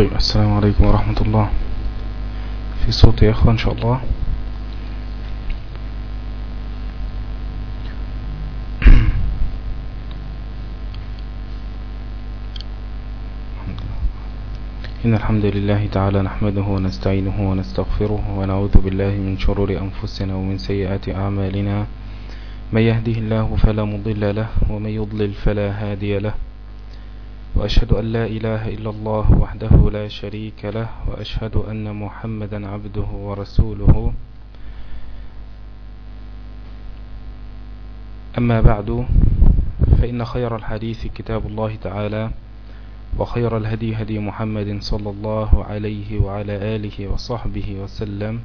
طيب السلام عليكم ورحمة الله. في صوت يا أخوة إن شاء الله. إن الحمد لله تعالى نحمده ونستعينه ونستغفره ونعوذ بالله من شرور أنفسنا ومن سيئات أعمالنا. من يهده الله فلا مضل له ومن يضلل فلا هادي له. وأشهد أن لا إله إلا الله وحده لا شريك له وأشهد أن محمدا عبده ورسوله. أما بعد فإن خير الحديث كتاب الله تعالى وخير الهدي هدي محمد صلى الله عليه وعلى آله وصحبه وسلم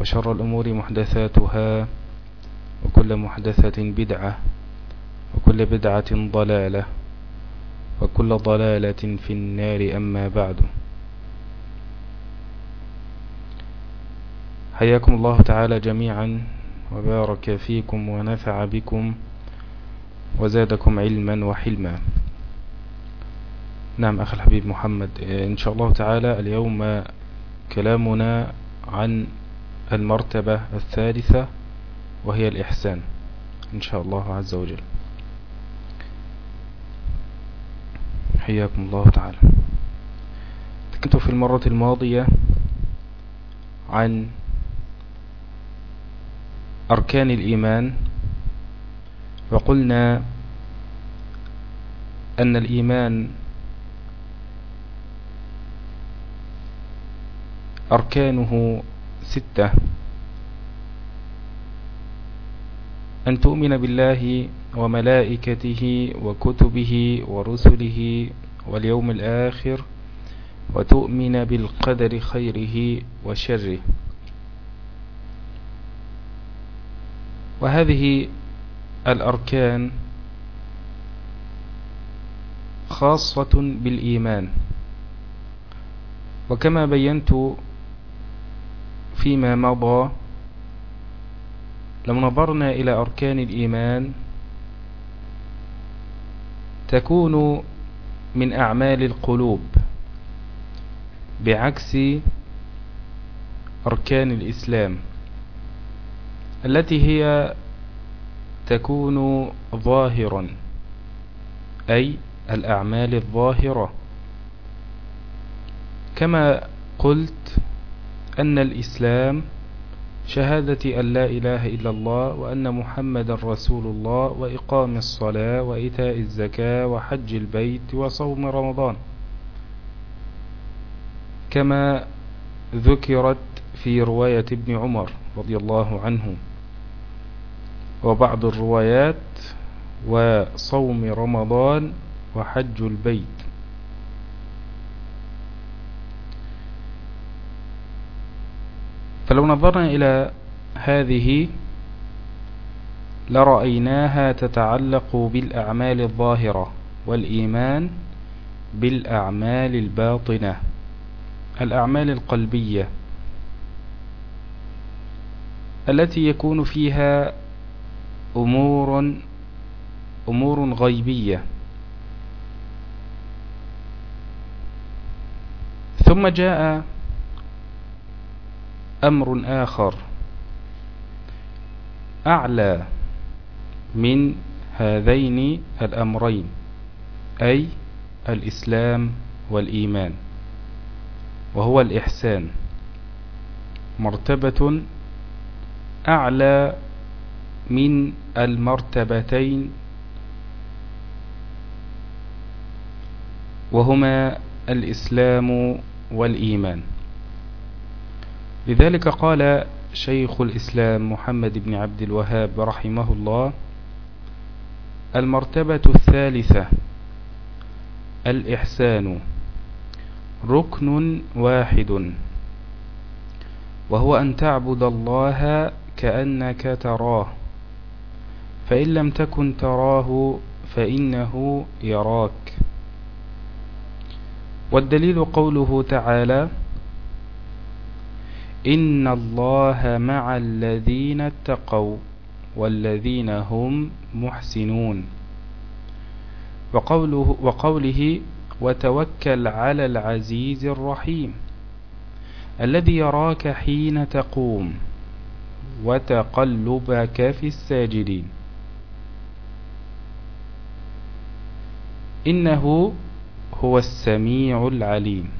وشر الأمور محدثاتها وكل محدثة بدعة وكل بدعة ضلالة. وكل ضلالة في النار أما بعد. حياكم الله تعالى جميعا وبارك فيكم ونفع بكم وزادكم علما وحلما. نعم أخي الحبيب محمد إن شاء الله تعالى اليوم كلامنا عن المرتبة الثالثة وهي الإحسان إن شاء الله عز وجل. حياكم الله تعالى. كنت في المرة الماضية عن أركان الإيمان وقلنا أن الإيمان أركانه ستة. أن تؤمن بالله وملائكته وكتبه ورسله واليوم الآخر وتؤمن بالقدر خيره وشره. وهذه الأركان خاصة بالإيمان. وكما بينت فيما مضى لو نظرنا إلى أركان الإيمان تكون من أعمال القلوب بعكس أركان الإسلام التي هي تكون ظاهرا أي الأعمال الظاهرة. كما قلت أن الإسلام شهادة أن لا إله إلا الله وأن محمد رسول الله وإقام الصلاة وإيتاء الزكاة وحج البيت وصوم رمضان. كما ذكرت في رواية ابن عمر رضي الله عنه. وبعض الروايات وصوم رمضان وحج البيت. فلو نظرنا إلى هذه لرأيناها تتعلق بالأعمال الظاهرة والإيمان بالأعمال الباطنة الأعمال القلبية التي يكون فيها أمور أمور غيبية. ثم جاء أمر آخر. أعلى من هذين الأمرين أي الإسلام والإيمان وهو الإحسان. مرتبة أعلى من المرتبتين وهما الإسلام والإيمان. لذلك قال شيخ الإسلام محمد بن عبد الوهاب رحمه الله المرتبة الثالثة الإحسان ركن واحد وهو أن تعبد الله كأنك تراه فإن لم تكن تراه فإنه يراك. والدليل قوله تعالى إن الله مع الذين اتقوا والذين هم محسنون وقوله, وقوله وتوكل على العزيز الرحيم الذي يراك حين تقوم وتقلبك في الساجدين إنه هو السميع العليم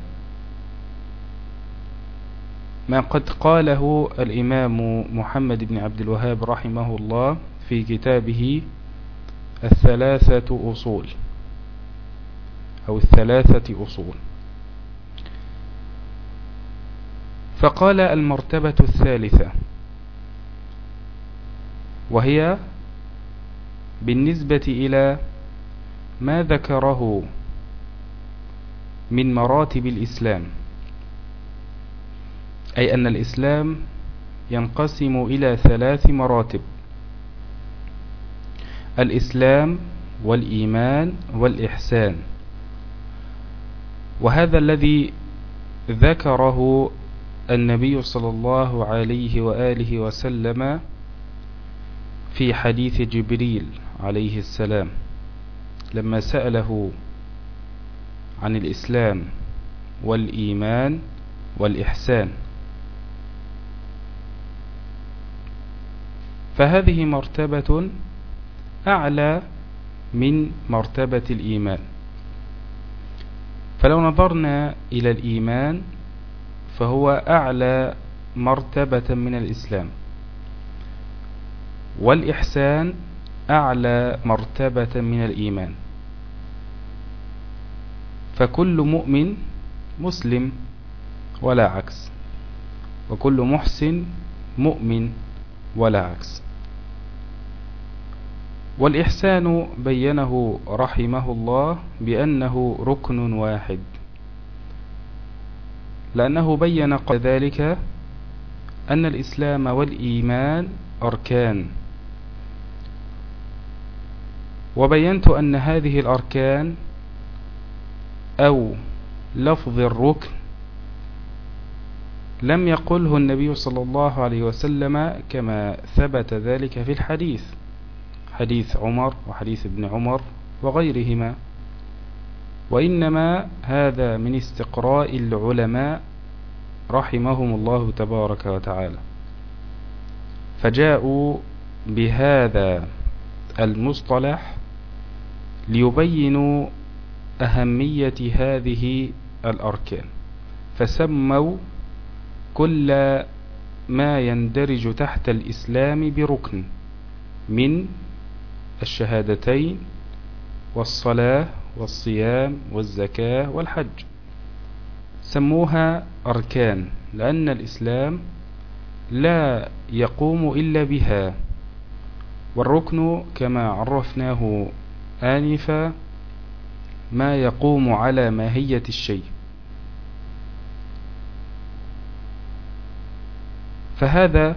ما قد قاله الإمام محمد بن عبد الوهاب رحمه الله في كتابه الثلاثة أصول أو الثلاثة أصول. فقال المرتبة الثالثة وهي بالنسبة إلى ما ذكره من مراتب الإسلام. أي أن الإسلام ينقسم إلى ثلاث مراتب الإسلام والإيمان والإحسان. وهذا الذي ذكره النبي صلى الله عليه وآله وسلم في حديث جبريل عليه السلام لما سأله عن الإسلام والإيمان والإحسان. فهذه مرتبة أعلى من مرتبة الإيمان. فلو نظرنا إلى الإيمان فهو أعلى مرتبة من الإسلام. والإحسان أعلى مرتبة من الإيمان. فكل مؤمن مسلم ولا عكس. وكل محسن مؤمن ولا عكس. والإحسان بينه رحمه الله بأنه ركن واحد لأنه بين قبل ذلك أن الإسلام والإيمان أركان وبينت أن هذه الأركان أو لفظ الركن لم يقله النبي صلى الله عليه وسلم كما ثبت ذلك في الحديث. حديث عمر وحديث ابن عمر وغيرهما. وإنما هذا من استقراء العلماء رحمهم الله تبارك وتعالى. فجاءوا بهذا المصطلح ليبينوا أهمية هذه الأركان. فسموا كل ما يندرج تحت الإسلام بركن من الشهادتين والصلاة والصيام والزكاة والحج. سموها أركان لأن الإسلام لا يقوم إلا بها. والركن كما عرفناه آنفا ما يقوم على ماهية الشيء. فهذا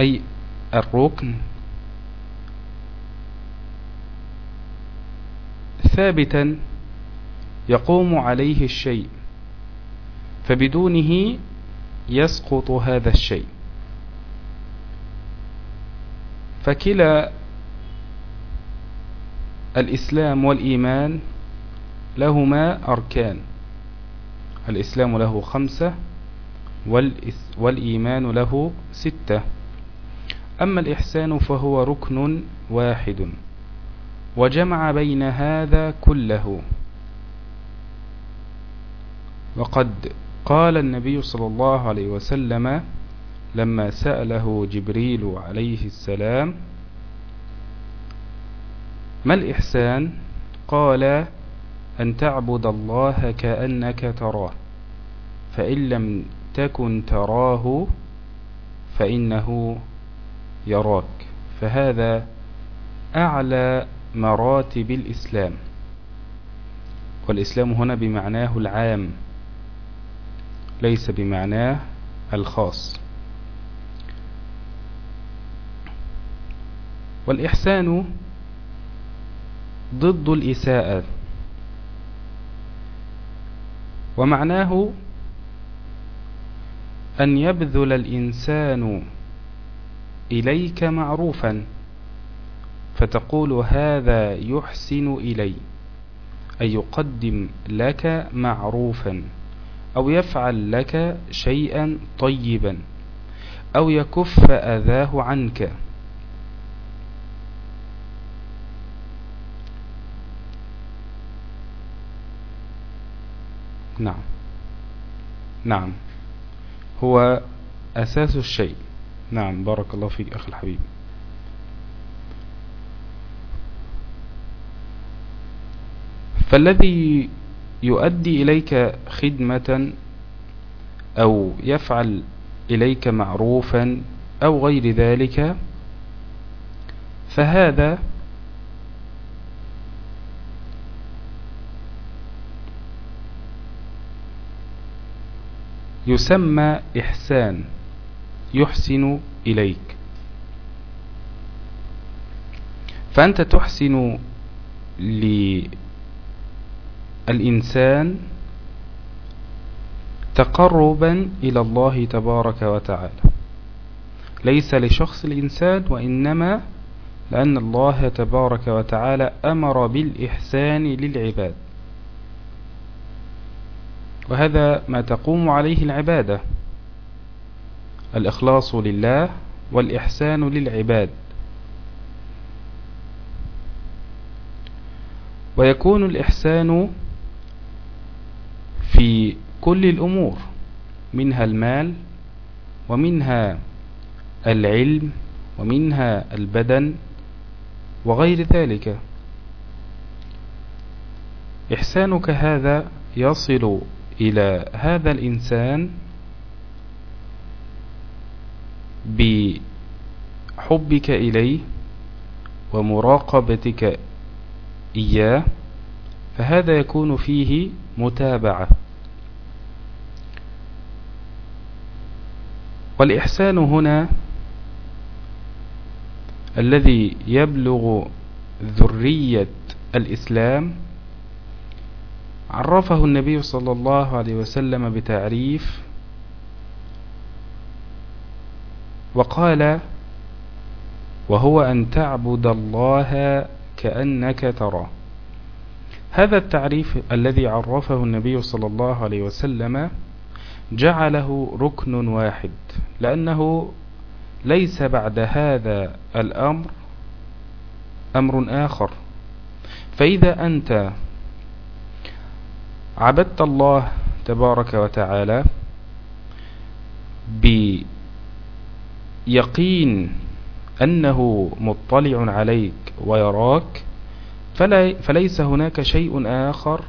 أي الركن. ثابتا يقوم عليه الشيء فبدونه يسقط هذا الشيء. فكلا الإسلام والإيمان لهما أركان. الإسلام له خمسة والإيمان له ستة. أما الإحسان فهو ركن واحد وجمع بين هذا كله. وقد قال النبي صلى الله عليه وسلم لما سأله جبريل عليه السلام ما الإحسان؟ قال أن تعبد الله كأنك تراه فإن لم تكن تراه فإنه يراك. فهذا أعلى مراتب الإسلام. والإسلام هنا بمعناه العام ليس بمعناه الخاص. والإحسان ضد الإساءة. ومعناه أن يبذل الإنسان إليك معروفا فتقول هذا يحسن إلي أي يقدم لك معروفا أو يفعل لك شيئا طيبا أو يكف أذاه عنك. نعم. نعم. هو أساس الشيء. نعم بارك الله فيك أخي الحبيب. فالذي يؤدي إليك خدمة أو يفعل إليك معروفا أو غير ذلك فهذا يسمى إحسان. يحسن إليك. فأنت تحسن للإنسان تقربا إلى الله تبارك وتعالى. ليس لشخص الإنسان وإنما لأن الله تبارك وتعالى أمر بالإحسان للعباد. وهذا ما تقوم عليه العبادة. الإخلاص لله والإحسان للعباد. ويكون الإحسان في كل الأمور منها المال ومنها العلم ومنها البدن وغير ذلك. إحسانك هذا يصل إلى هذا الإنسان بحبك إليه ومراقبتك إياه فهذا يكون فيه متابعة. والإحسان هنا الذي يبلغ ذرية الإسلام. عرفه النبي صلى الله عليه وسلم بتعريف وقال وهو أن تعبد الله كأنك ترى هذا التعريف الذي عرفه النبي صلى الله عليه وسلم جعله ركن واحد لأنه ليس بعد هذا الأمر أمر آخر. فإذا أنت عبدت الله تبارك وتعالى بيقين أنه مطلع عليك ويراك فليس هناك شيء آخر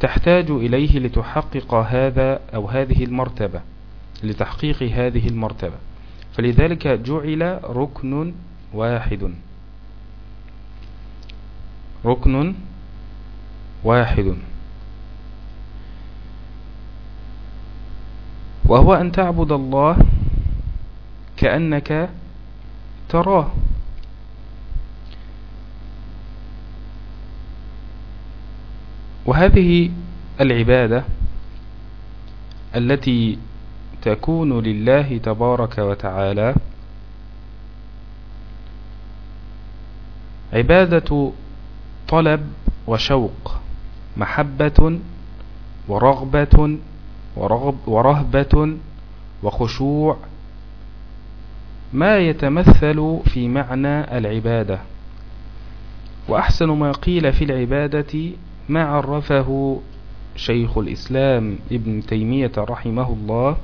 تحتاج إليه لتحقق هذا أو هذه المرتبة لتحقيق هذه المرتبة. فلذلك جعل ركن واحد. ركن واحد. وهو أن تعبد الله كأنك تراه. وهذه العبادة التي تكون لله تبارك وتعالى عبادة طلب وشوق محبة ورغبة ورغب ورهبة وخشوع ما يتمثل في معنى العبادة. وأحسن ما قيل في العبادة ما عرفه شيخ الإسلام ابن تيمية رحمه الله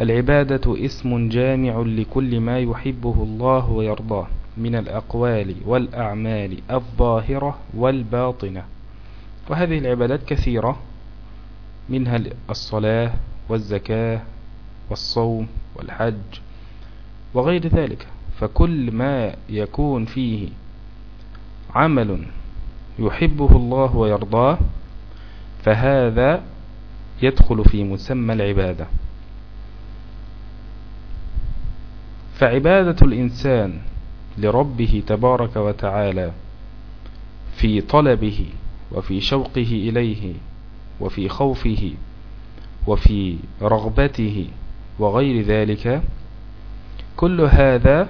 العبادة اسم جامع لكل ما يحبه الله ويرضاه من الأقوال والأعمال الظاهرة والباطنة. وهذه العبادات كثيرة منها الصلاة والزكاة والصوم والحج وغير ذلك فكل ما يكون فيه عمل يحبه الله ويرضاه فهذا يدخل في مسمى العبادة. فعبادة الإنسان لربه تبارك وتعالى في طلبه وفي شوقه إليه وفي خوفه وفي رغبته وغير ذلك كل هذا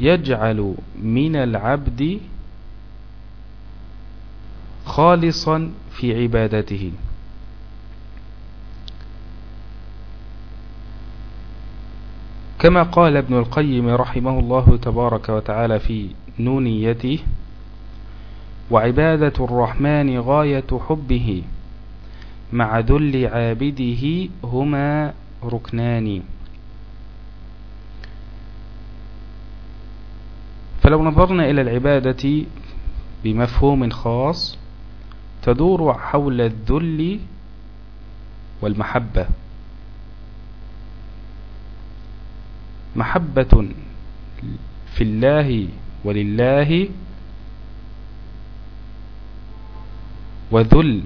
يجعل من العبد خالصا في عبادته. كما قال ابن القيم رحمه الله تبارك وتعالى في نونيته وعبادة الرحمن غاية حبه مع ذل عابده هما ركنان. فلو نظرنا إلى العبادة بمفهوم خاص تدور حول الذل والمحبة. محبة في الله ولله وذل.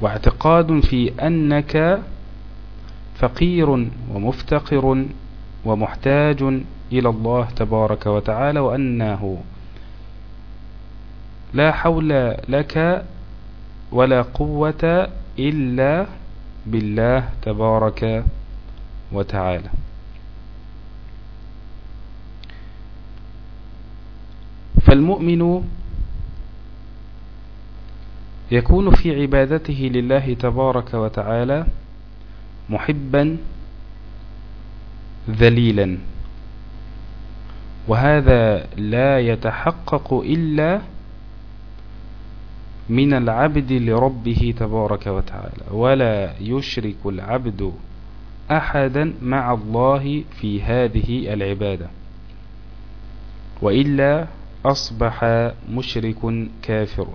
واعتقاد في أنك فقير ومفتقر. ومحتاج إلى الله تبارك وتعالى وأنه لا حول لك ولا قوة إلا بالله تبارك وتعالى. فالمؤمن يكون في عبادته لله تبارك وتعالى محبا ذليلا. وهذا لا يتحقق إلا من العبد لربه تبارك وتعالى. ولا يشرك العبد أحدا مع الله في هذه العبادة. وإلا أصبح مشرك كافر.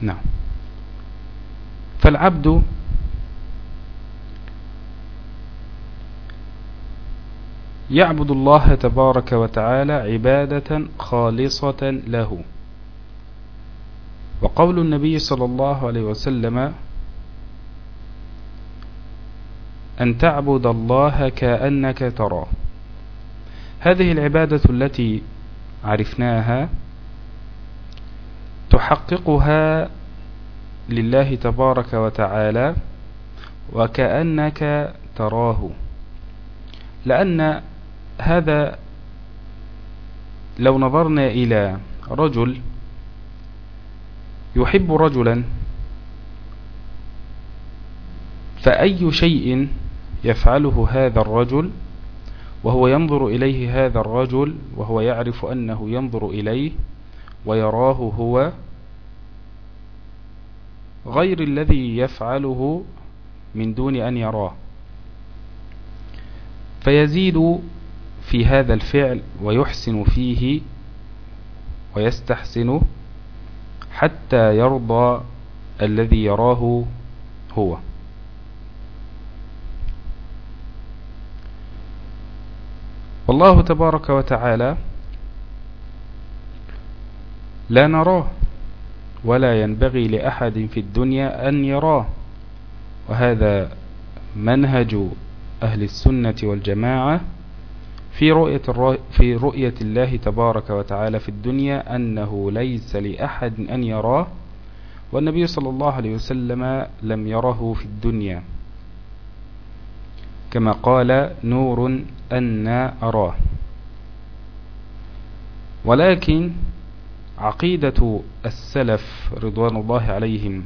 نعم. فالعبد يعبد الله تبارك وتعالى عبادة خالصة له. وقول النبي صلى الله عليه وسلم أن تعبد الله كأنك تراه. هذه العبادة التي عرفناها تحققها لله تبارك وتعالى وكأنك تراه. لأن هذا لو نظرنا إلى رجل يحب رجلا فأي شيء يفعله هذا الرجل وهو ينظر إليه هذا الرجل وهو يعرف أنه ينظر إليه ويراه هو غير الذي يفعله من دون أن يراه. فيزيد في هذا الفعل ويحسن فيه ويستحسنه حتى يرضى الذي يراه هو. والله تبارك وتعالى لا نراه ولا ينبغي لأحد في الدنيا أن يراه. وهذا منهج أهل السنة والجماعة في رؤية, في رؤية الله تبارك وتعالى في الدنيا أنه ليس لأحد أن يراه والنبي صلى الله عليه وسلم لم يره في الدنيا. كما قال نور أن أراه. ولكن عقيدة السلف رضوان الله عليهم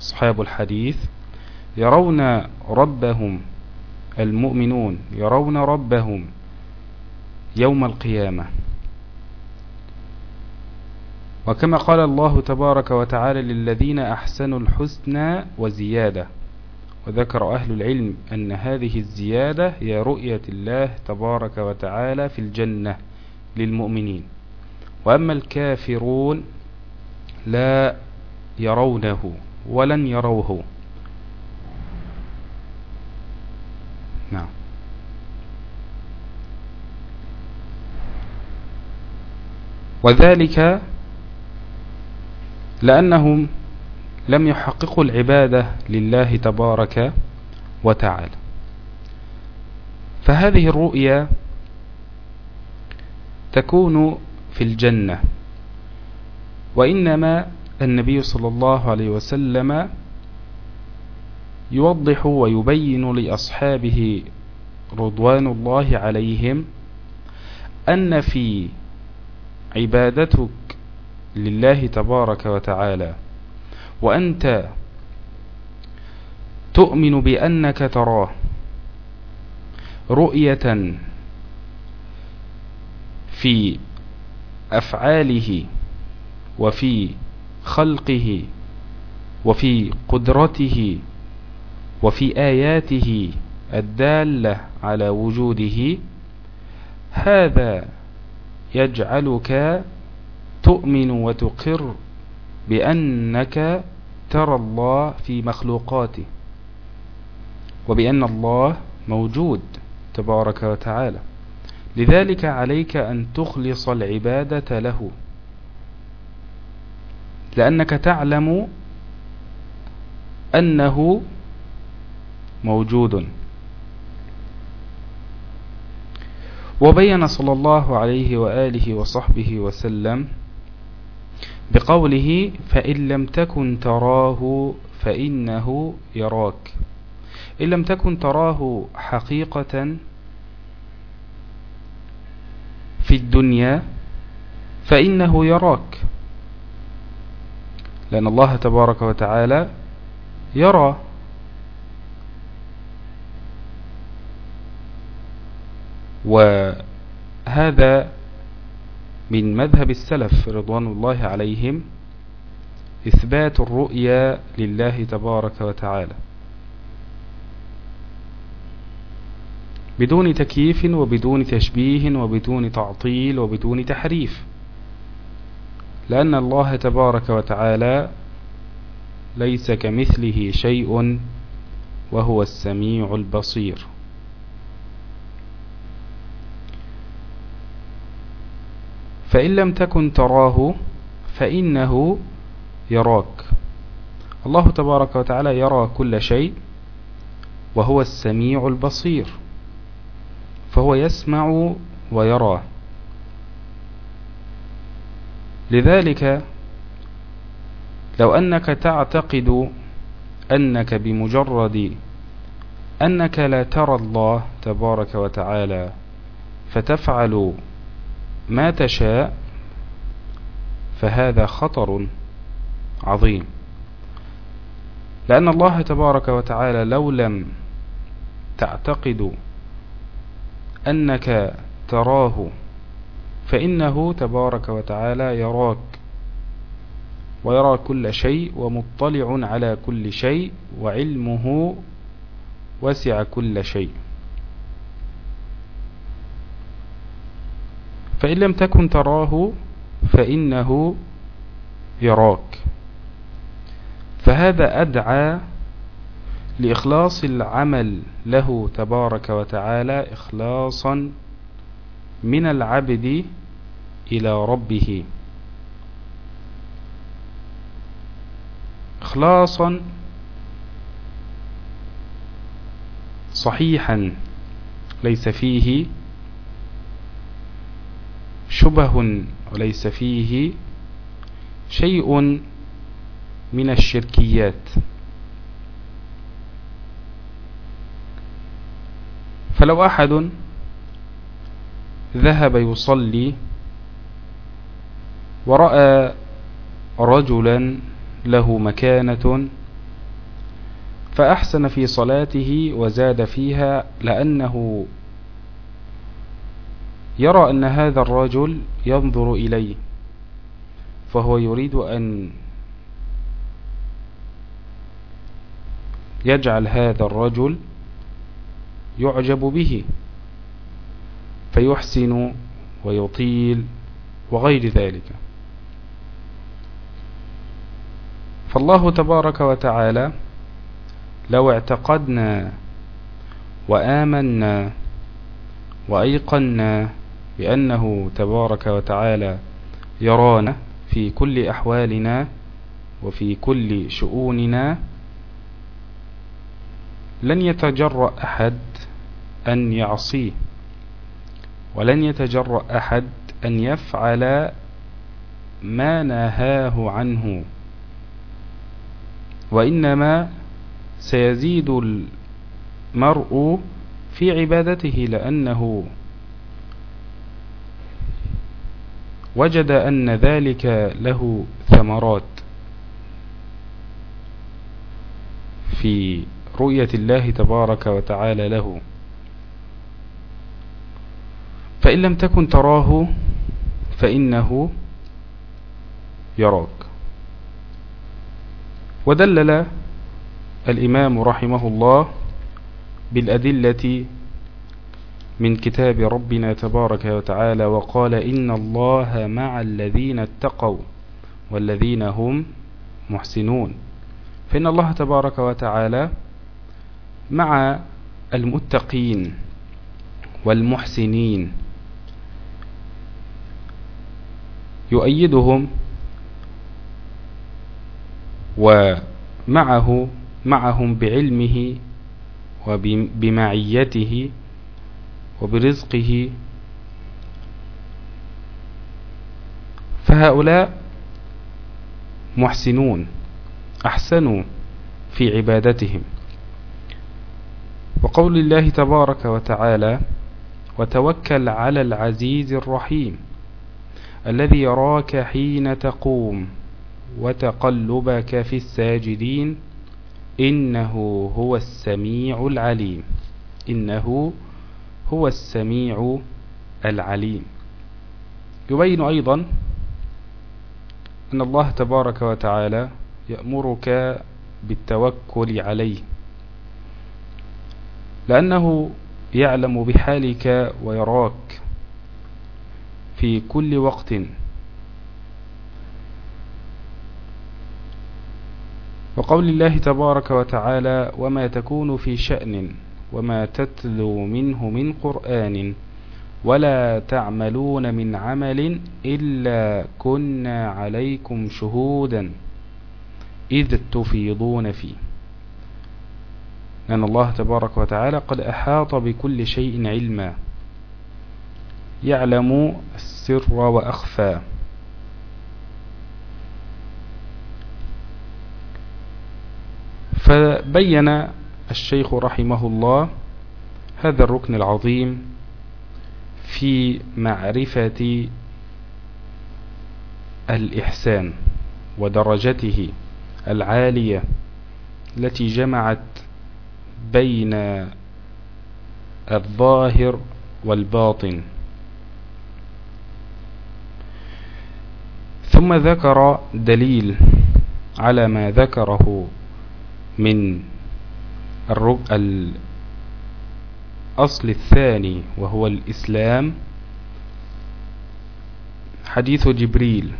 أصحاب الحديث يرون ربهم المؤمنون يرون ربهم يوم القيامة. وكما قال الله تبارك وتعالى للذين أحسنوا الحسنى وزيادة. وذكر أهل العلم أن هذه الزيادة هي رؤية الله تبارك وتعالى في الجنة للمؤمنين. وأما الكافرون لا يرونه ولن يروه. نعم. وذلك لأنهم لم يحققوا العبادة لله تبارك وتعالى. فهذه الرؤيا تكون في الجنة. وإنما النبي صلى الله عليه وسلم يوضح ويبين لأصحابه رضوان الله عليهم أن في عبادتك لله تبارك وتعالى وأنت تؤمن بأنك تراه رؤية في أفعاله وفي خلقه وفي قدرته وفي آياته الدالة على وجوده هذا يجعلك تؤمن وتقر بأنك ترى الله في مخلوقاته وبأن الله موجود تبارك وتعالى. لذلك عليك أن تخلص العبادة له. لأنك تعلم أنه موجود. وبين صلى الله عليه وآله وصحبه وسلم بقوله فإن لم تكن تراه فإنه يراك. إن لم تكن تراه حقيقة في الدنيا فإنه يراك. لأن الله تبارك وتعالى يرى. وهذا من مذهب السلف رضوان الله عليهم إثبات الرؤيا لله تبارك وتعالى. بدون تكييف وبدون تشبيه وبدون تعطيل وبدون تحريف. لأن الله تبارك وتعالى ليس كمثله شيء وهو السميع البصير. فإن لم تكن تراه فإنه يراك. الله تبارك وتعالى يرى كل شيء وهو السميع البصير. فهو يسمع ويرى لذلك لو أنك تعتقد أنك بمجرد أنك لا ترى الله تبارك وتعالى فتفعل ما تشاء فهذا خطر عظيم. لأن الله تبارك وتعالى لو لم تعتقد أنك تراه فإنه تبارك وتعالى يراك ويرى كل شيء ومطلع على كل شيء وعلمه وسع كل شيء. فإن لم تكن تراه فإنه يراك. فهذا أدعى لإخلاص العمل له تبارك وتعالى إخلاصا من العبد إلى ربه. إخلاصا صحيحا ليس فيه شبه وليس فيه شيء من الشركيات. فلو أحد ذهب يصلي ورأى رجلا له مكانة فأحسن في صلاته وزاد فيها لأنه يرى أن هذا الرجل ينظر إليه فهو يريد أن يجعل هذا الرجل يعجب به فيحسن ويطيل وغير ذلك. فالله تبارك وتعالى لو اعتقدنا وآمنا وأيقنا بأنه تبارك وتعالى يرانا في كل أحوالنا وفي كل شؤوننا لن يتجرأ أحد أن يعصيه ولن يتجرأ أحد أن يفعل ما نهاه عنه وإنما سيزيد المرء في عبادته لأنه وجد أن ذلك له ثمرات. في رؤية الله تبارك وتعالى له. فإن لم تكن تراه فإنه يراك. ودلل الإمام رحمه الله بالأدلة من كتاب ربنا تبارك وتعالى وقال إن الله مع الذين اتقوا والذين هم محسنون. فإن الله تبارك وتعالى مع المتقين والمحسنين. يؤيدهم ومعه معهم بعلمه وبمعيته وبرزقه. فهؤلاء محسنون أحسنوا في عبادتهم. وقول الله تبارك وتعالى وتوكل على العزيز الرحيم الذي يراك حين تقوم وتقلبك في الساجدين إنه هو السميع العليم. إنه هو السميع العليم. يبين أيضا أن الله تبارك وتعالى يأمرك بالتوكل عليه لأنه يعلم بحالك ويراك في كل وقت. وقول الله تبارك وتعالى وما تكون في شأن وما تتلو منه من قرآن ولا تعملون من عمل إلا كنا عليكم شهودا إذ تفيضون فيه. لأن الله تبارك وتعالى قد أحاط بكل شيء علما. يعلم السر وأخفى. فبين الشيخ رحمه الله هذا الركن العظيم في معرفة الإحسان ودرجته العالية التي جمعت بين الظاهر والباطن. ثم ذكر دليل على ما ذكره من الأصل الثاني وهو الإسلام حديث جبريل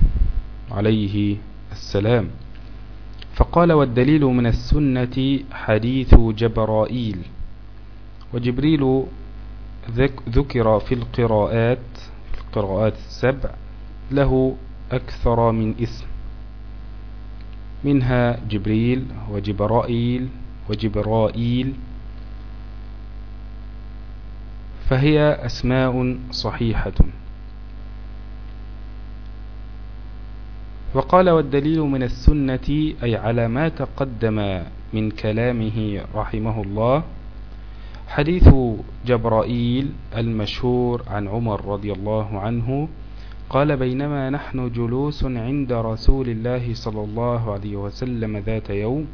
عليه السلام. فقال والدليل من السنة حديث جبرائيل. وجبريل ذكر في القراءات في القراءات السبع له أكثر من اسم. منها جبريل وجبرائيل وجبرائيل. فهي أسماء صحيحة. وقال والدليل من السنة أي على ما تقدم من كلامه رحمه الله حديث جبرائيل المشهور عن عمر رضي الله عنه قال بينما نحن جلوس عند رسول الله صلى الله عليه وسلم ذات يوم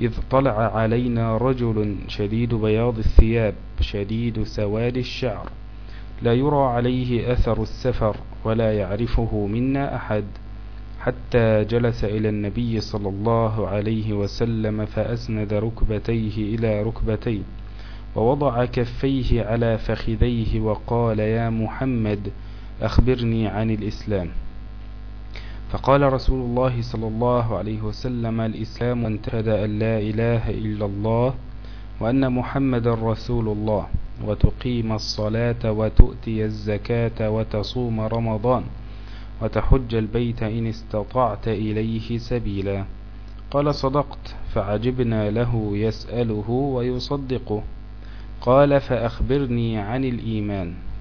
إذ طلع علينا رجل شديد بياض الثياب شديد سواد الشعر لا يرى عليه أثر السفر ولا يعرفه منا أحد. حتى جلس إلى النبي صلى الله عليه وسلم فأسند ركبتيه إلى ركبتيه ووضع كفيه على فخذيه وقال يا محمد أخبرني عن الإسلام. فقال رسول الله صلى الله عليه وسلم الإسلام أن تشهد أن لا إله إلا الله وأن محمد رسول الله وتقيم الصلاة وتؤتي الزكاة وتصوم رمضان وتحج البيت إن استطعت إليه سبيلا. قال صدقت. فعجبنا له يسأله ويصدقه. قال فأخبرني عن الإيمان.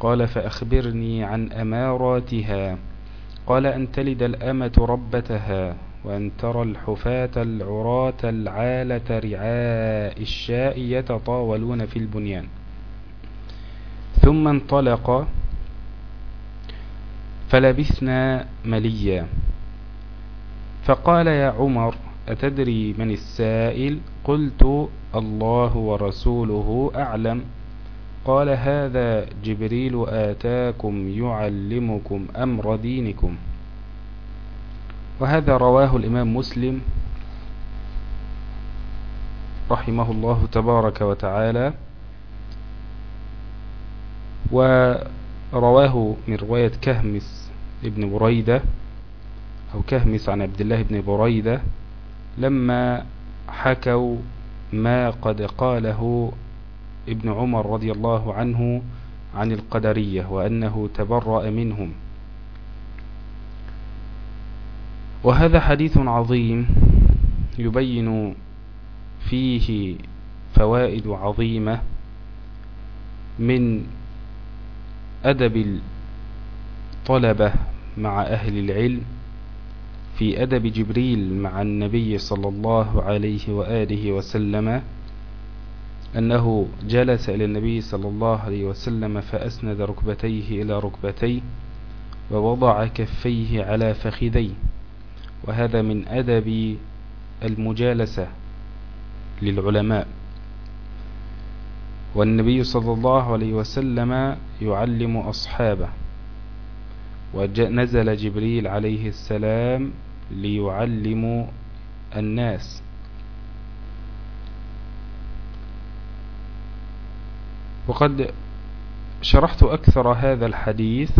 قال فأخبرني عن أماراتها. قال أن تلد الأمة ربتها وأن ترى الحفاة العراة العالة رعاء الشاء يتطاولون في البنيان. ثم انطلق فلبثنا مليا. فقال يا عمر أتدري من السائل؟ قلت الله ورسوله أعلم. قال هذا جبريل آتاكم يعلمكم أمر دينكم. وهذا رواه الإمام مسلم رحمه الله تبارك وتعالى. ورواه من رواية كهمس ابن بريدة أو كهمس عن عبد الله بن بريدة لما حكوا ما قد قاله ابن عمر رضي الله عنه عن القدرية وأنه تبرأ منهم. وهذا حديث عظيم يبين فيه فوائد عظيمة من أدب الطلبة مع أهل العلم في أدب جبريل مع النبي صلى الله عليه وآله وسلم أنه جلس إلى النبي صلى الله عليه وسلم فأسند ركبتيه إلى ركبتيه ووضع كفيه على فخذيه وهذا من أدب المجالسة للعلماء. والنبي صلى الله عليه وسلم يعلم أصحابه ونزل جبريل عليه السلام ليعلم الناس. وقد شرحت أكثر هذا الحديث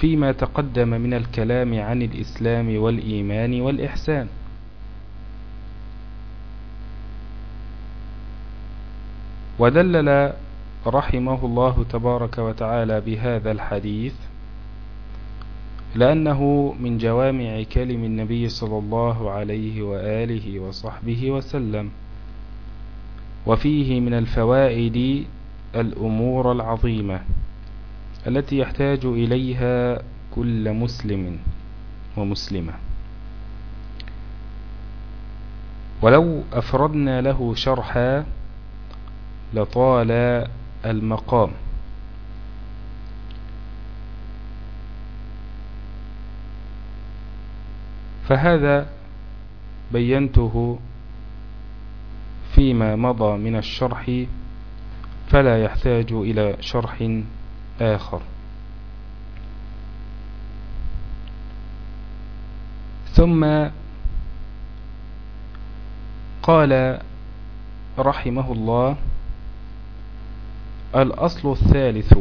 فيما تقدم من الكلام عن الإسلام والإيمان والإحسان. ودلل رحمه الله تبارك وتعالى بهذا الحديث لأنه من جوامع كلم النبي صلى الله عليه وآله وصحبه وسلم. وفيه من الفوائد الأمور العظيمة التي يحتاج إليها كل مسلم ومسلمة. ولو أفردنا له شرحا لطال المقام. فهذا بينته فيما مضى من الشرح فلا يحتاج إلى شرح آخر. ثم قال رحمه الله الأصل الثالث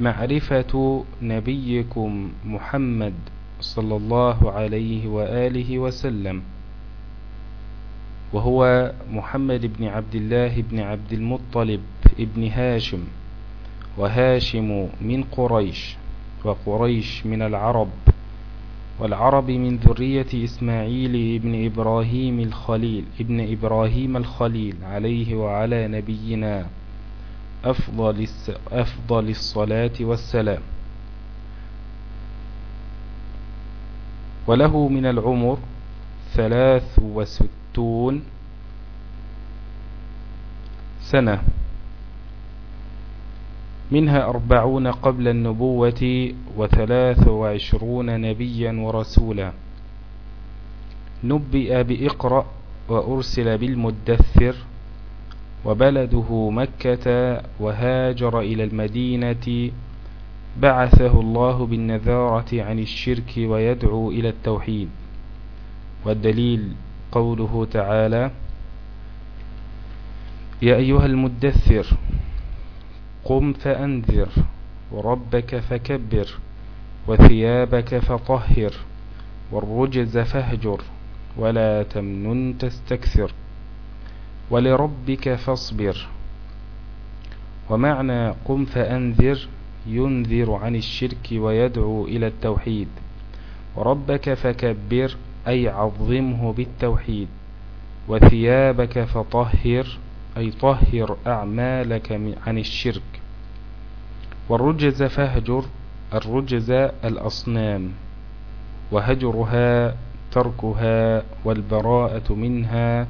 معرفة نبيكم محمد صلى الله عليه وآله وسلم. وهو محمد بن عبد الله بن عبد المطلب ابن هاشم وهاشم من قريش وقريش من العرب والعرب من ذرية إسماعيل ابن إبراهيم الخليل ابن إبراهيم الخليل عليه وعلى نبينا أفضل, أفضل الصلاة والسلام. وله من العمر ثلاث وستون سنة. منها أربعون قبل النبوة وثلاث وعشرون نبيا ورسولا. نبئ بإقرأ وأرسل بالمدثر وبلده مكة وهاجر إلى المدينة. بعثه الله بالنذارة عن الشرك ويدعو إلى التوحيد. والدليل قوله تعالى يا أيها المدثر قم فأنذر وربك فكبر وثيابك فطهر والرجز فاهجر ولا تمنن تستكثر ولربك فاصبر. ومعنى قم فأنذر ينذر عن الشرك ويدعو إلى التوحيد وربك فكبر أي عظمه بالتوحيد وثيابك فطهر أي طهر أعمالك عن الشرك. والرجز فهجر الرجز الأصنام وهجرها تركها والبراءة منها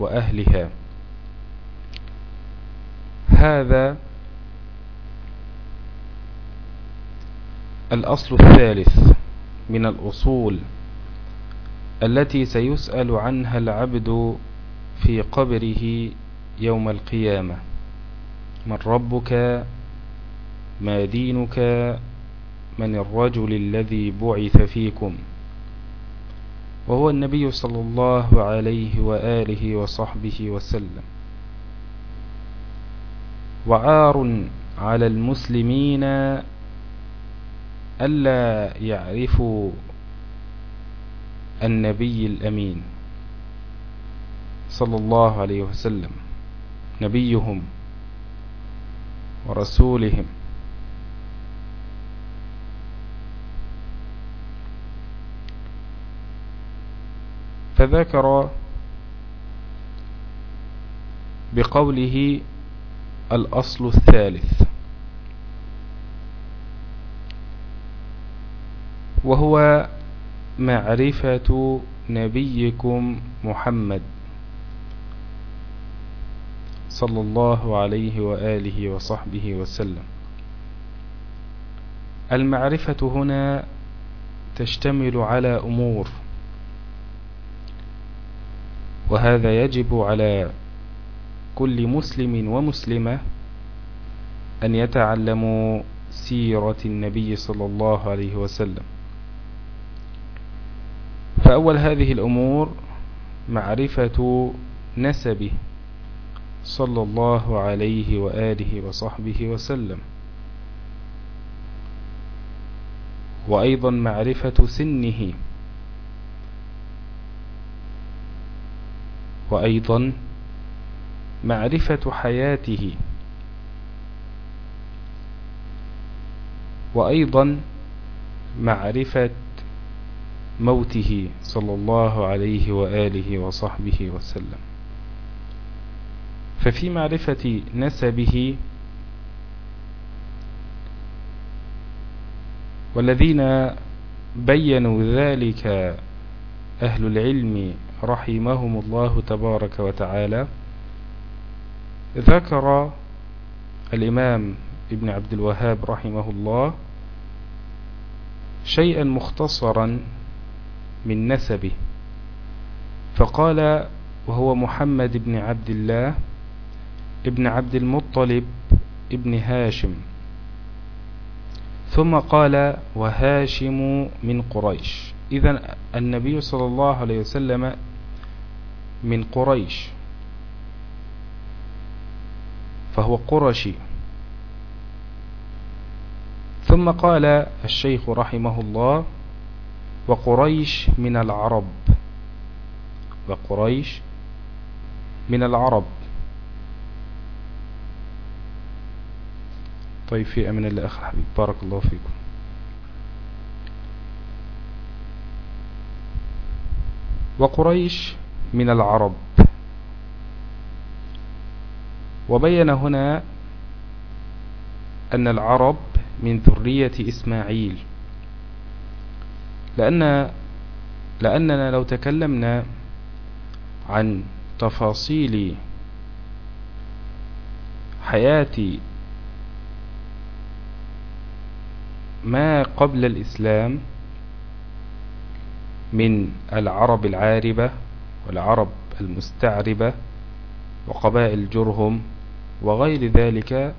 وأهلها. هذا الأصل الثالث من الأصول التي سيسأل عنها العبد في قبره يوم القيامة. من ربك؟ ما دينك؟ من الرجل الذي بعث فيكم؟ وهو النبي صلى الله عليه وآله وصحبه وسلم. وعار على المسلمين ألا يعرفوا النبي الأمين صلى الله عليه وسلم نبيهم ورسولهم. فذكر بقوله الأصل الثالث وهو معرفة نبيكم محمد صلى الله عليه وآله وصحبه وسلم. المعرفة هنا تشتمل على أمور وهذا يجب على كل مسلم ومسلمة أن يتعلموا سيرة النبي صلى الله عليه وسلم. فأول هذه الأمور معرفة نسبه صلى الله عليه وآله وصحبه وسلم. وأيضا معرفة سنه. وأيضا معرفة حياته. وأيضا معرفة موته صلى الله عليه وآله وصحبه وسلم. ففي معرفة نسبه والذين بينوا ذلك أهل العلم رحمهم الله تبارك وتعالى ذكر الإمام ابن عبد الوهاب رحمه الله شيئا مختصرا من نسبه. فقال وهو محمد بن عبد الله ابن عبد المطلب ابن هاشم. ثم قال وهاشم من قريش. إذا النبي صلى الله عليه وسلم من قريش. فهو قرشي. ثم قال الشيخ رحمه الله وقريش من العرب. وقريش من العرب. طيب في أمن الله أخ حبيب. بارك الله فيكم. وقريش من العرب. وبين هنا أن العرب من ذرية إسماعيل. لأن لأننا لو تكلمنا عن تفاصيل حياة ما قبل الإسلام من العرب العاربة والعرب المستعربة وقبائل جرهم وغير ذلك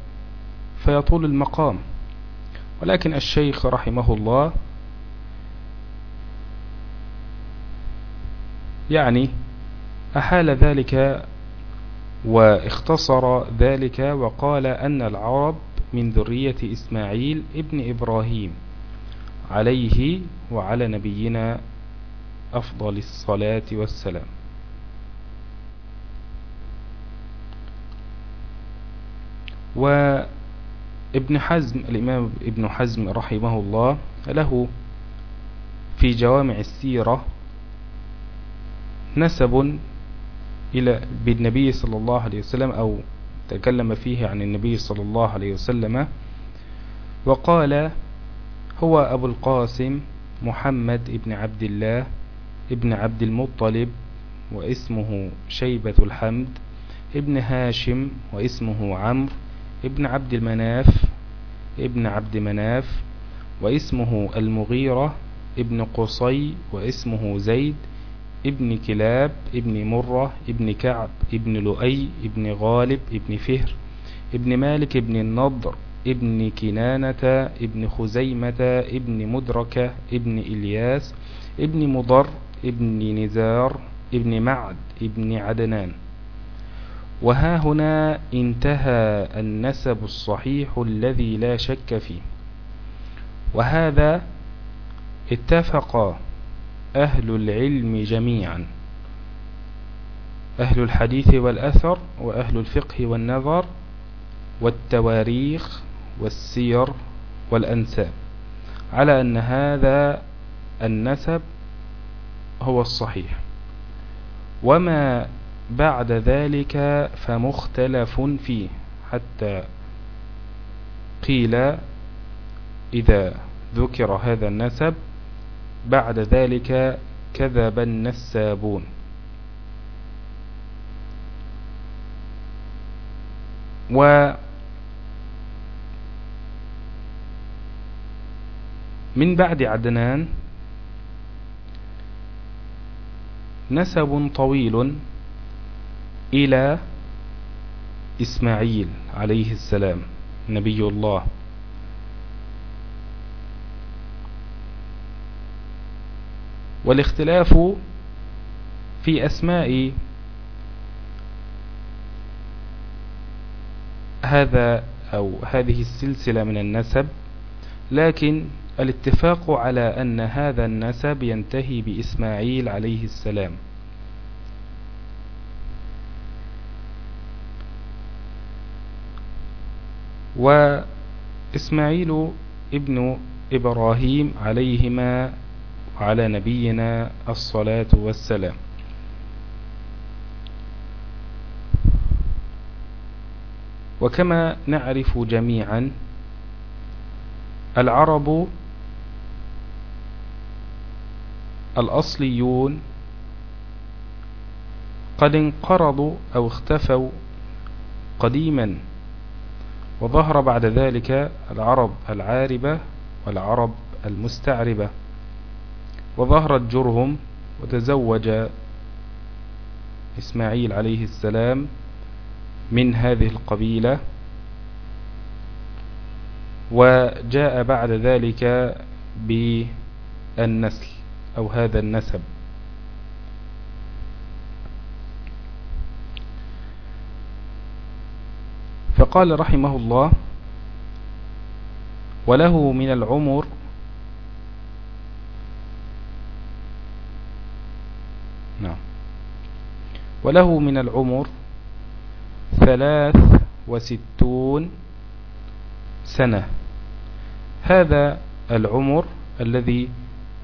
فيطول المقام. ولكن الشيخ رحمه الله يعني أحال ذلك واختصر ذلك وقال أن العرب من ذرية إسماعيل ابن إبراهيم عليه وعلى نبينا أفضل الصلاة والسلام. وابن حزم الإمام ابن حزم رحمه الله له في جوامع السيرة نسب إلى بالنبي صلى الله عليه وسلم أو تكلم فيه عن النبي صلى الله عليه وسلم وقال هو أبو القاسم محمد ابن عبد الله ابن عبد المطلب واسمه شيبة الحمد ابن هاشم واسمه عمرو ابن عبد المناف ابن عبد مناف واسمه المغيرة ابن قصي واسمه زيد ابن كلاب ابن مرة ابن كعب ابن لؤي ابن غالب ابن فهر ابن مالك ابن النضر ابن كنانة ابن خزيمة ابن مدركة ابن إلياس ابن مضر ابن نزار ابن معد ابن عدنان. وها هنا انتهى النسب الصحيح الذي لا شك فيه. وهذا اتفق أهل العلم جميعا. أهل الحديث والأثر وأهل الفقه والنظر والتواريخ والسير والأنساب. على أن هذا النسب هو الصحيح. وما بعد ذلك فمختلف فيه حتى قيل إذا ذكر هذا النسب بعد ذلك كذب النسابون. و من بعد عدنان نسب طويل إلى إسماعيل عليه السلام نبي الله. والاختلاف في أسماء هذا أو هذه السلسلة من النسب لكن الاتفاق على أن هذا النسب ينتهي بإسماعيل عليه السلام. وإسماعيل ابن إبراهيم عليهما وعلى نبينا الصلاة والسلام. وكما نعرف جميعا العرب الأصليون قد انقرضوا أو اختفوا قديما وظهر بعد ذلك العرب العاربة والعرب المستعربة. وظهرت جرهم وتزوج إسماعيل عليه السلام من هذه القبيلة وجاء بعد ذلك بالنسل أو هذا النسب. فقال رحمه الله وله من العمر نعم وله من العمر ثلاث وستون سنة. هذا العمر الذي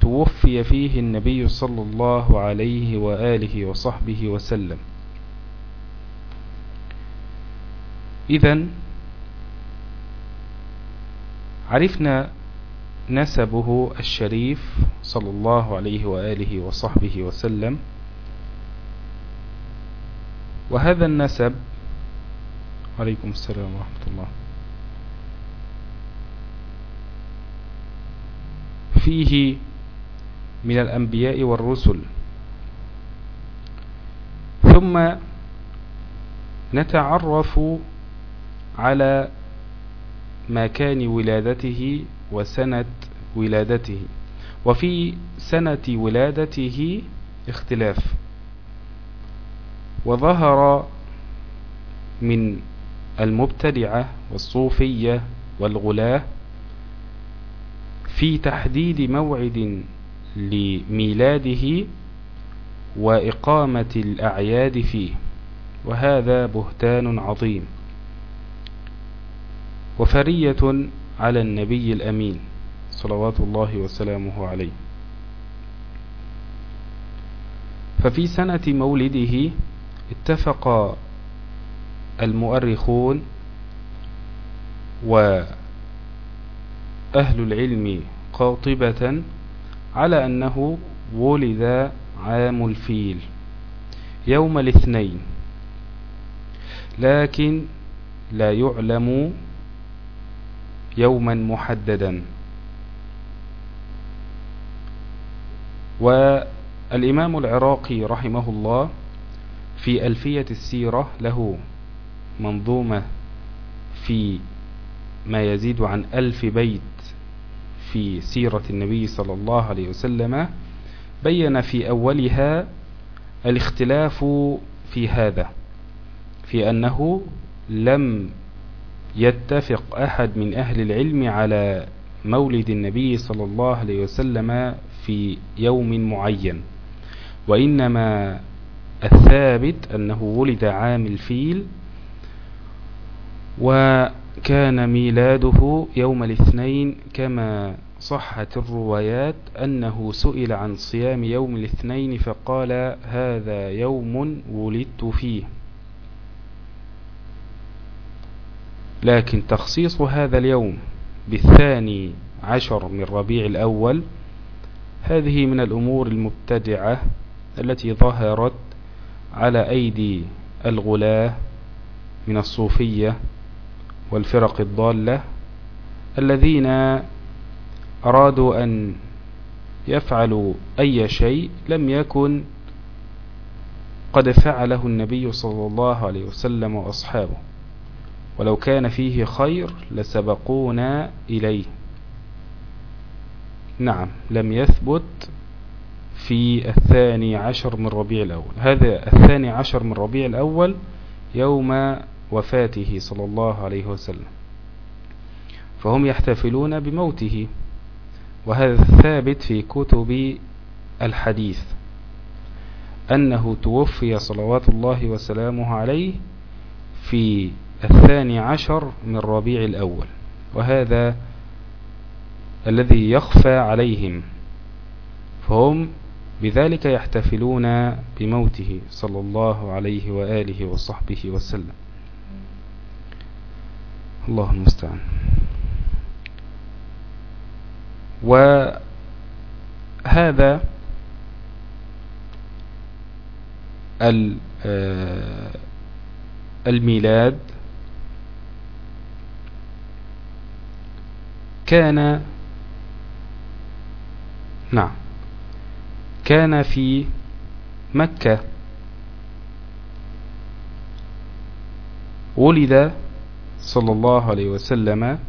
توفي فيه النبي صلى الله عليه وآله وصحبه وسلم. إذا عرفنا نسبه الشريف صلى الله عليه وآله وصحبه وسلم وهذا النسب عليكم السلام ورحمة الله فيه من الأنبياء والرسل. ثم نتعرف على مكان ولادته وسنة ولادته وفي سنة ولادته اختلاف. وظهر من المبتدعة والصوفية والغلاة في تحديد موعد لميلاده وإقامة الأعياد فيه وهذا بهتان عظيم. وفرية على النبي الأمين صلوات الله وسلامه عليه. ففي سنة مولده اتفق المؤرخون وأهل العلم قاطبة على أنه ولد عام الفيل يوم الاثنين لكن لا يعلم يوما محددا. والإمام العراقي رحمه الله في ألفية السيرة له منظومة في ما يزيد عن ألف بيت في سيرة النبي صلى الله عليه وسلم بين في أولها الاختلاف في هذا في أنه لم يتفق أحد من أهل العلم على مولد النبي صلى الله عليه وسلم في يوم معين وإنما الثابت أنه ولد عام الفيل وكان ميلاده يوم الاثنين كما صحت الروايات أنه سئل عن صيام يوم الاثنين فقال هذا يوم ولدت فيه. لكن تخصيص هذا اليوم بالثاني عشر من ربيع الأول هذه من الأمور المبتدعة التي ظهرت على أيدي الغلاة من الصوفية والفرق الضالة الذين أرادوا أن يفعلوا أي شيء لم يكن قد فعله النبي صلى الله عليه وسلم وأصحابه. ولو كان فيه خير لسبقونا إليه. نعم لم يثبت في الثاني عشر من ربيع الأول. هذا الثاني عشر من ربيع الأول يوم وفاته صلى الله عليه وسلم. فهم يحتفلون بموته. وهذا ثابت في كتب الحديث أنه توفي صلوات الله وسلامه عليه في الثاني عشر من ربيع الأول. وهذا الذي يخفى عليهم. فهم بذلك يحتفلون بموته صلى الله عليه وآله وصحبه وسلم. الله المستعان وهذا آه، الميلاد كان نعم. كان في مكة. ولد صلى الله عليه وسلم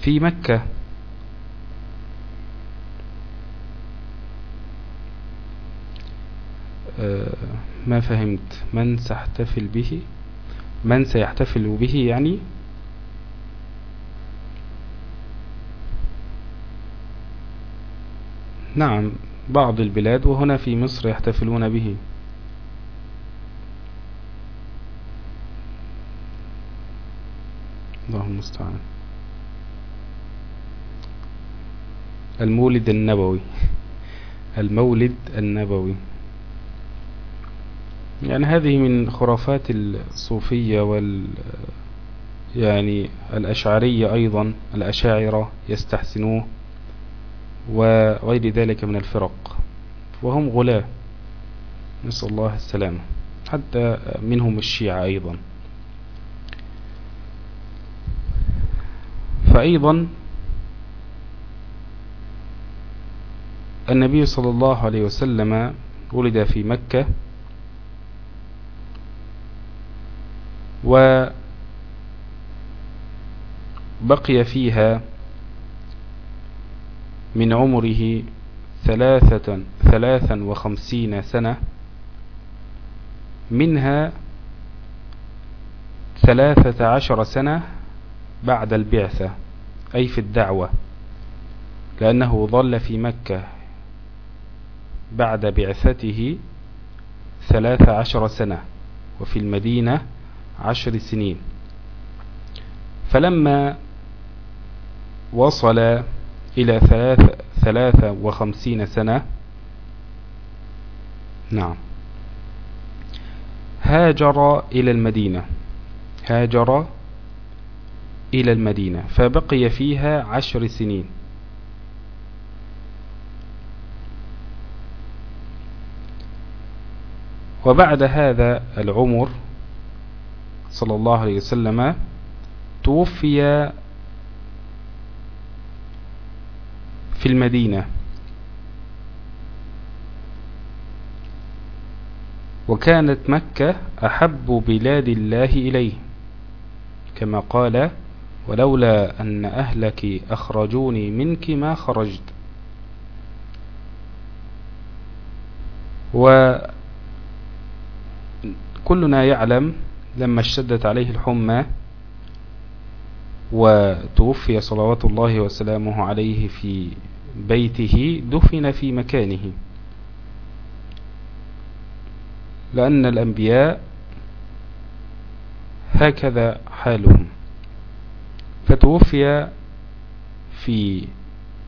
في مكة. آه، ما فهمت. من سيحتفل به؟ من سيحتفل به يعني؟ نعم. بعض البلاد وهنا في مصر يحتفلون به. الله المستعان المولد النبوي. المولد النبوي. يعني هذه من خرافات الصوفية وال يعني الأشعرية أيضا. الأشاعرة يستحسنوه. وغير ذلك من الفرق. وهم غلاة. نسأل الله السلامة. حتى منهم الشيعة أيضا. فأيضا النبي صلى الله عليه وسلم ولد في مكة. و بقي فيها من عمره ثلاثة ثلاثا وخمسين سنة منها ثلاثة عشر سنة بعد البعثة أي في الدعوة لأنه ظل في مكة بعد بعثته ثلاث عشر سنة وفي المدينة عشر سنين. فلما وصل إلى ثلاث ثلاثة وخمسين سنة. نعم. هاجر إلى المدينة. هاجر إلى المدينة. فبقي فيها عشر سنين. وبعد هذا العمر صلى الله عليه وسلم توفي في المدينة. وكانت مكة أحب بلاد الله إليه كما قال ولولا أن أهلك أخرجوني منك ما خرجت وكلنا يعلم لما اشتدت عليه الحمى وتوفي صلوات الله وسلامه عليه في بيته دفن في مكانه. لأن الأنبياء هكذا حالهم. فتوفي في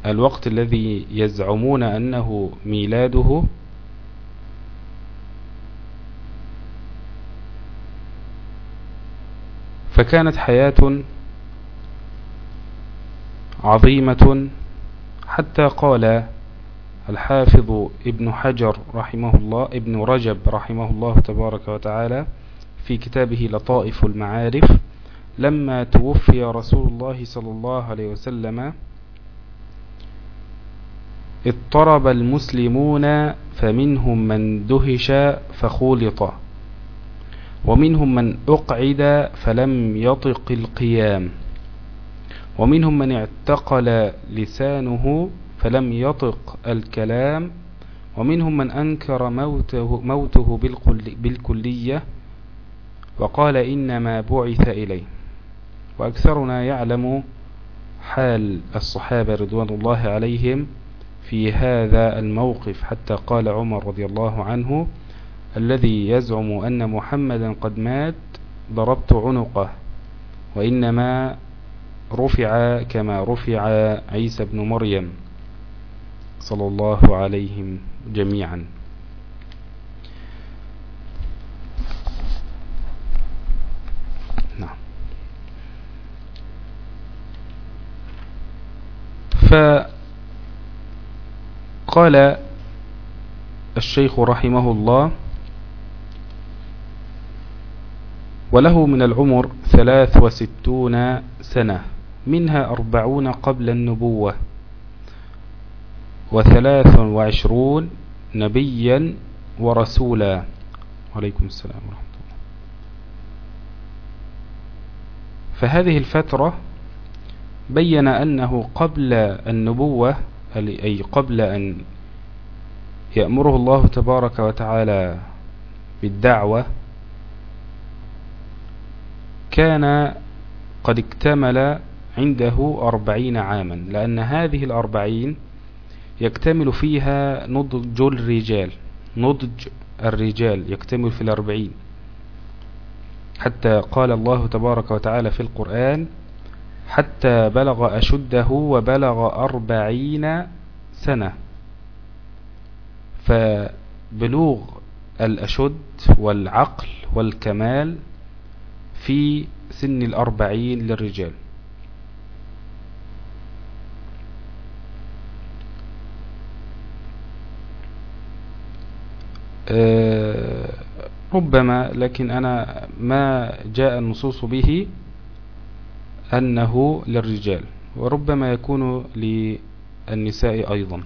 الوقت الذي يزعمون أنه ميلاده فكانت حياة عظيمة حتى قال الحافظ ابن حجر رحمه الله ابن رجب رحمه الله تبارك وتعالى في كتابه لطائف المعارف لما توفي رسول الله صلى الله عليه وسلم اضطرب المسلمون فمنهم من دهش فخولط ومنهم من أقعد فلم يطق القيام. ومنهم من اعتقل لسانه فلم يطق الكلام ومنهم من أنكر موته, موته بالكلية وقال إنما بعث إليه. وأكثرنا يعلم حال الصحابة رضوان الله عليهم في هذا الموقف حتى قال عمر رضي الله عنه الذي يزعم أن محمدا قد مات ضربت عنقه وإنما رفع كما رفع عيسى بن مريم صلى الله عليهم جميعا. نعم. فقال الشيخ رحمه الله وله من العمر ثلاث وستون سنة. منها أربعون قبل النبوة وثلاث وعشرون نبيا ورسولا. عليكم السلام ورحمة الله. فهذه الفترة بين أنه قبل النبوة أي قبل أن يأمره الله تبارك وتعالى بالدعوة كان قد اكتمل عنده أربعين عاما لأن هذه الأربعين يكتمل فيها نضج الرجال نضج الرجال يكتمل في الأربعين. حتى قال الله تبارك وتعالى في القرآن حتى بلغ أشده وبلغ أربعين سنة فبلوغ الأشد والعقل والكمال في سن الأربعين للرجال. ربما لكن أنا ما جاء النصوص به أنه للرجال وربما يكون للنساء أيضا.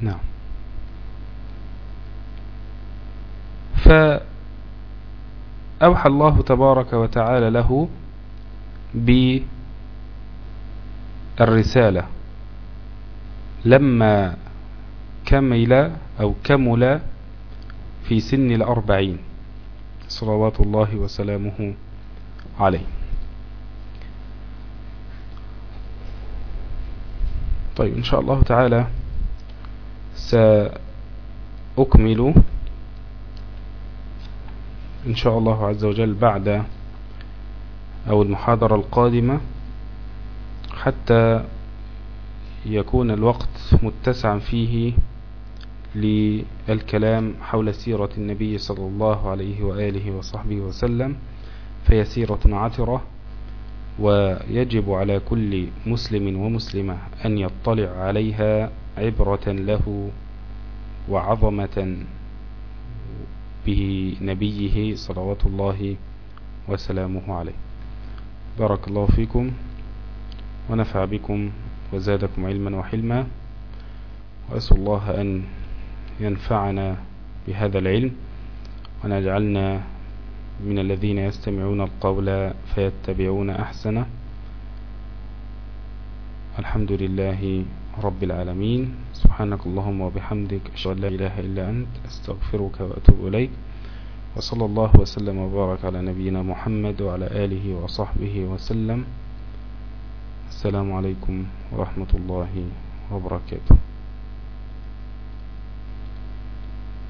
نعم. أوحى الله تبارك وتعالى له بالرسالة. لما كمل أو كمل في سن الأربعين؟ صلوات الله وسلامه عليه. طيب إن شاء الله تعالى سأكمل إن شاء الله عز وجل بعد أو المحاضرة القادمة حتى يكون الوقت متسعا فيه للكلام حول سيرة النبي صلى الله عليه وآله وصحبه وسلم فهي سيرة عطرة ويجب على كل مسلم ومسلمة أن يطلع عليها عبرة له وعظمة بنبيه صلوات الله وسلامه عليه. بارك الله فيكم ونفع بكم وزادكم علما وحلما وأسأل الله أن ينفعنا بهذا العلم ونجعلنا من الذين يستمعون القول فيتبعون أحسنه. الحمد لله رب العالمين. سبحانك اللهم وبحمدك أشهد لا إله إلا أنت أستغفرك وأتوب إليك. وصلى الله وسلم وبارك على نبينا محمد وعلى آله وصحبه وسلم. السلام عليكم ورحمة الله وبركاته.